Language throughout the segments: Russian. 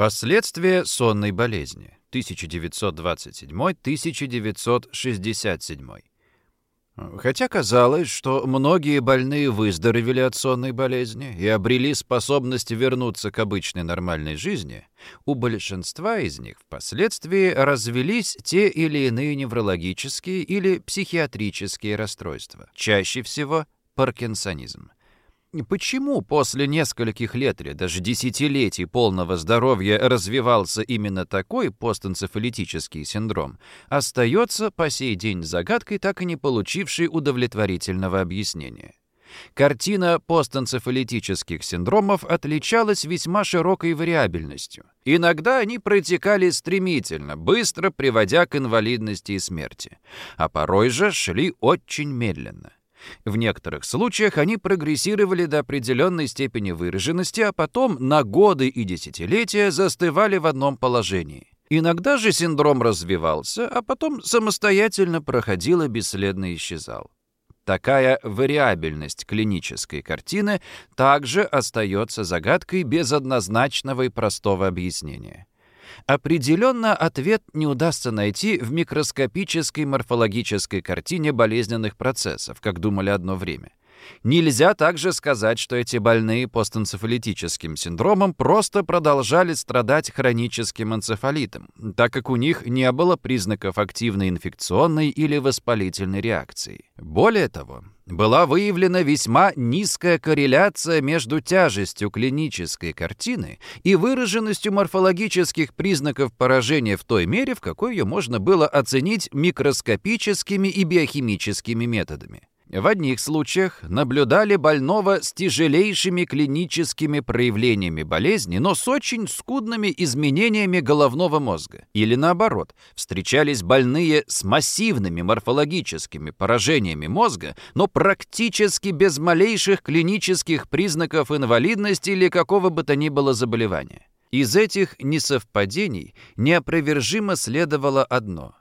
Последствия сонной болезни 1927-1967. Хотя казалось, что многие больные выздоровели от сонной болезни и обрели способность вернуться к обычной нормальной жизни, у большинства из них впоследствии развелись те или иные неврологические или психиатрические расстройства, чаще всего паркинсонизм. Почему после нескольких лет или даже десятилетий полного здоровья развивался именно такой постэнцефалитический синдром, остается по сей день загадкой, так и не получившей удовлетворительного объяснения. Картина постэнцефалитических синдромов отличалась весьма широкой вариабельностью. Иногда они протекали стремительно, быстро приводя к инвалидности и смерти, а порой же шли очень медленно. В некоторых случаях они прогрессировали до определенной степени выраженности, а потом на годы и десятилетия застывали в одном положении. Иногда же синдром развивался, а потом самостоятельно проходил и бесследно исчезал. Такая вариабельность клинической картины также остается загадкой без однозначного и простого объяснения. Определенно ответ не удастся найти в микроскопической морфологической картине болезненных процессов, как думали одно время. Нельзя также сказать, что эти больные постэнцефалитическим синдромом просто продолжали страдать хроническим энцефалитом, так как у них не было признаков активной инфекционной или воспалительной реакции. Более того, была выявлена весьма низкая корреляция между тяжестью клинической картины и выраженностью морфологических признаков поражения в той мере, в какой ее можно было оценить микроскопическими и биохимическими методами. В одних случаях наблюдали больного с тяжелейшими клиническими проявлениями болезни, но с очень скудными изменениями головного мозга. Или наоборот, встречались больные с массивными морфологическими поражениями мозга, но практически без малейших клинических признаков инвалидности или какого бы то ни было заболевания. Из этих несовпадений неопровержимо следовало одно –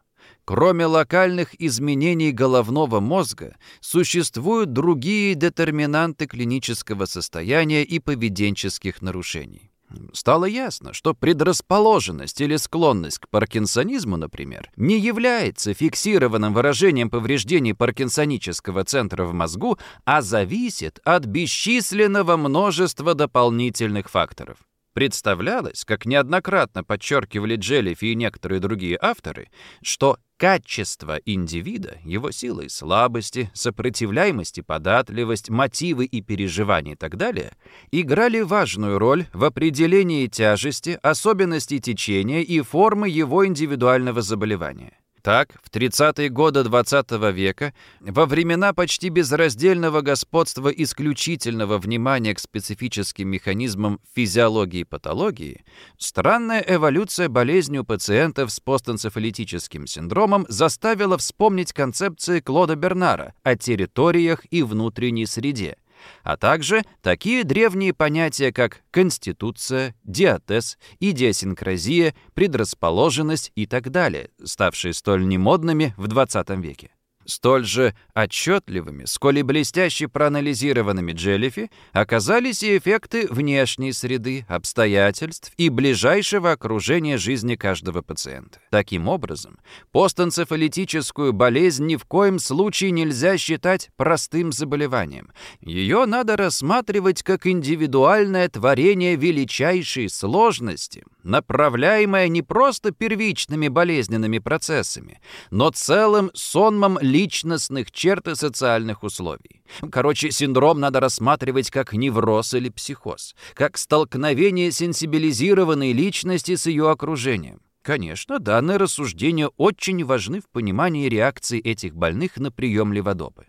Кроме локальных изменений головного мозга, существуют другие детерминанты клинического состояния и поведенческих нарушений. Стало ясно, что предрасположенность или склонность к паркинсонизму, например, не является фиксированным выражением повреждений паркинсонического центра в мозгу, а зависит от бесчисленного множества дополнительных факторов. Представлялось, как неоднократно подчеркивали Джеллифи и некоторые другие авторы, что качество индивида, его силы и слабости, сопротивляемость и податливость, мотивы и переживания и так далее, играли важную роль в определении тяжести, особенностей течения и формы его индивидуального заболевания. Так, в 30-е годы XX -го века, во времена почти безраздельного господства исключительного внимания к специфическим механизмам физиологии и патологии, странная эволюция болезни у пациентов с постэнцефалитическим синдромом заставила вспомнить концепции Клода Бернара о территориях и внутренней среде – а также такие древние понятия, как конституция, диатез, идиосинкразия, предрасположенность и так далее, ставшие столь немодными в XX веке. Столь же отчетливыми, сколь и блестяще проанализированными Джеллифи оказались и эффекты внешней среды, обстоятельств и ближайшего окружения жизни каждого пациента. Таким образом, постэнцефалитическую болезнь ни в коем случае нельзя считать простым заболеванием. Ее надо рассматривать как индивидуальное творение величайшей сложности, направляемое не просто первичными болезненными процессами, но целым сонмом личностных черт и социальных условий. Короче, синдром надо рассматривать как невроз или психоз, как столкновение сенсибилизированной личности с ее окружением. Конечно, данные рассуждения очень важны в понимании реакции этих больных на прием леводопы.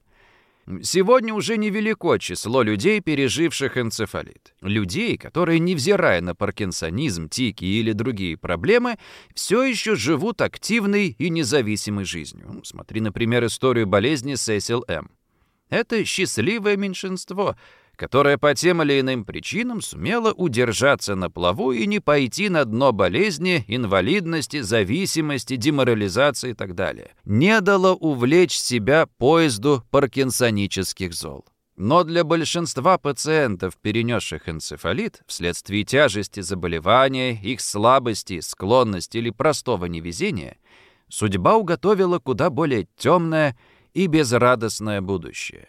Сегодня уже невелико число людей, переживших энцефалит. Людей, которые, невзирая на паркинсонизм, тики или другие проблемы, все еще живут активной и независимой жизнью. Смотри, например, историю болезни Сесил М. Это счастливое меньшинство, которая по тем или иным причинам сумела удержаться на плаву и не пойти на дно болезни, инвалидности, зависимости, деморализации и так далее. Не дало увлечь себя поезду паркинсонических зол. Но для большинства пациентов, перенесших энцефалит, вследствие тяжести заболевания, их слабости, склонности или простого невезения, судьба уготовила куда более темное и безрадостное будущее.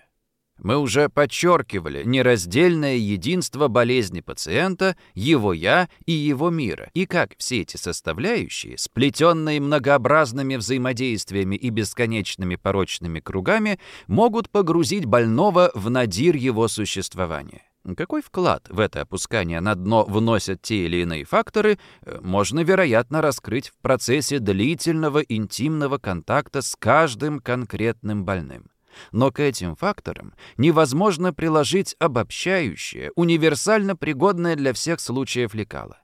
Мы уже подчеркивали нераздельное единство болезни пациента, его «я» и его мира, и как все эти составляющие, сплетенные многообразными взаимодействиями и бесконечными порочными кругами, могут погрузить больного в надир его существования. Какой вклад в это опускание на дно вносят те или иные факторы, э, можно, вероятно, раскрыть в процессе длительного интимного контакта с каждым конкретным больным. Но к этим факторам невозможно приложить обобщающее, универсально пригодное для всех случаев лекала.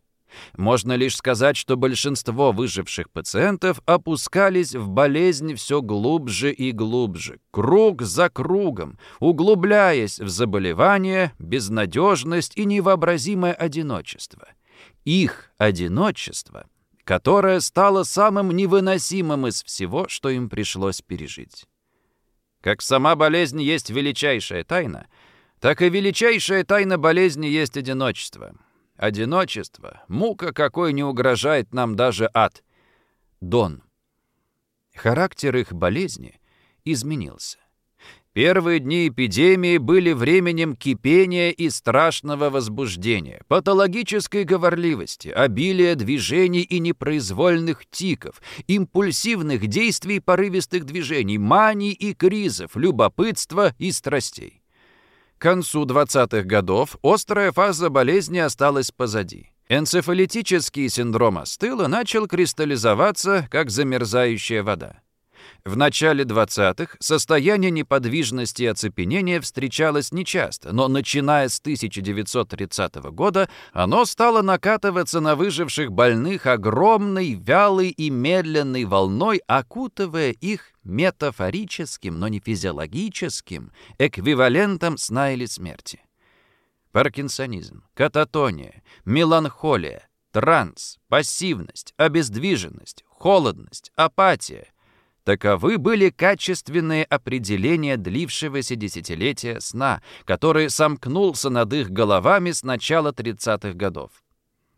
Можно лишь сказать, что большинство выживших пациентов опускались в болезнь все глубже и глубже, круг за кругом, углубляясь в заболевание, безнадежность и невообразимое одиночество. Их одиночество, которое стало самым невыносимым из всего, что им пришлось пережить. Как сама болезнь есть величайшая тайна, так и величайшая тайна болезни есть одиночество. Одиночество, мука какой не угрожает нам даже ад. Дон. Характер их болезни изменился. Первые дни эпидемии были временем кипения и страшного возбуждения, патологической говорливости, обилия движений и непроизвольных тиков, импульсивных действий порывистых движений, маний и кризов, любопытства и страстей. К концу 20-х годов острая фаза болезни осталась позади. Энцефалитический синдром остыл и начал кристаллизоваться, как замерзающая вода. В начале 20-х состояние неподвижности и оцепенения встречалось нечасто, но начиная с 1930 года оно стало накатываться на выживших больных огромной, вялой и медленной волной, окутывая их метафорическим, но не физиологическим, эквивалентом сна или смерти. Паркинсонизм, кататония, меланхолия, транс, пассивность, обездвиженность, холодность, апатия — Таковы были качественные определения длившегося десятилетия сна, который сомкнулся над их головами с начала 30-х годов.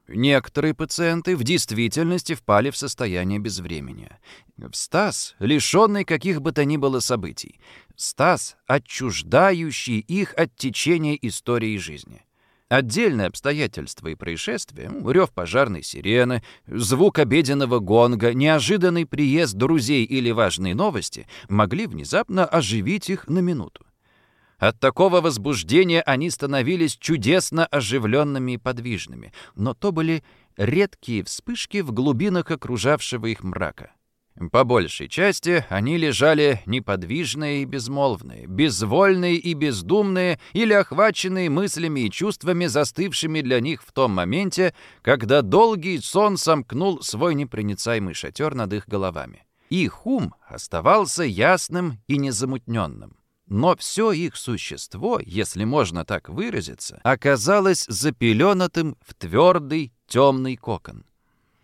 Некоторые пациенты в действительности впали в состояние безвремени. В стаз, лишенный каких бы то ни было событий. Стаз, отчуждающий их от течения истории жизни. Отдельные обстоятельства и происшествия, рев пожарной сирены, звук обеденного гонга, неожиданный приезд друзей или важные новости могли внезапно оживить их на минуту. От такого возбуждения они становились чудесно оживленными и подвижными, но то были редкие вспышки в глубинах окружавшего их мрака. По большей части они лежали неподвижные и безмолвные, безвольные и бездумные или охваченные мыслями и чувствами, застывшими для них в том моменте, когда долгий сон сомкнул свой непроницаемый шатер над их головами. Их ум оставался ясным и незамутненным. Но все их существо, если можно так выразиться, оказалось запеленатым в твердый темный кокон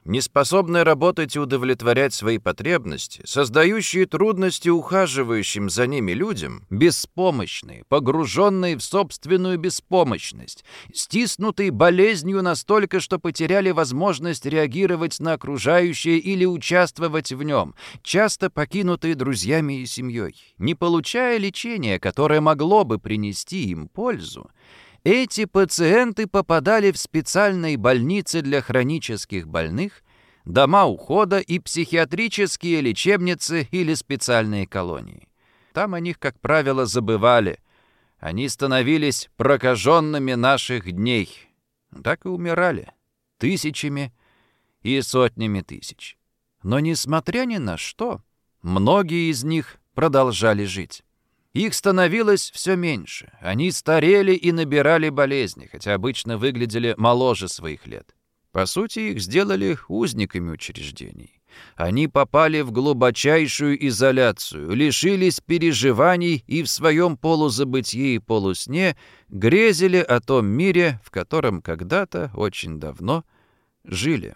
неспособные работать и удовлетворять свои потребности, создающие трудности ухаживающим за ними людям, беспомощные, погруженные в собственную беспомощность, стиснутые болезнью настолько, что потеряли возможность реагировать на окружающее или участвовать в нем, часто покинутые друзьями и семьей, не получая лечения, которое могло бы принести им пользу, эти пациенты попадали в специальные больницы для хронических больных, дома ухода и психиатрические лечебницы или специальные колонии. Там о них, как правило, забывали. Они становились прокаженными наших дней. Так и умирали. Тысячами и сотнями тысяч. Но, несмотря ни на что, многие из них продолжали жить. Их становилось все меньше. Они старели и набирали болезни, хотя обычно выглядели моложе своих лет. По сути, их сделали узниками учреждений. Они попали в глубочайшую изоляцию, лишились переживаний и в своем полузабытии и полусне грезили о том мире, в котором когда-то, очень давно, жили.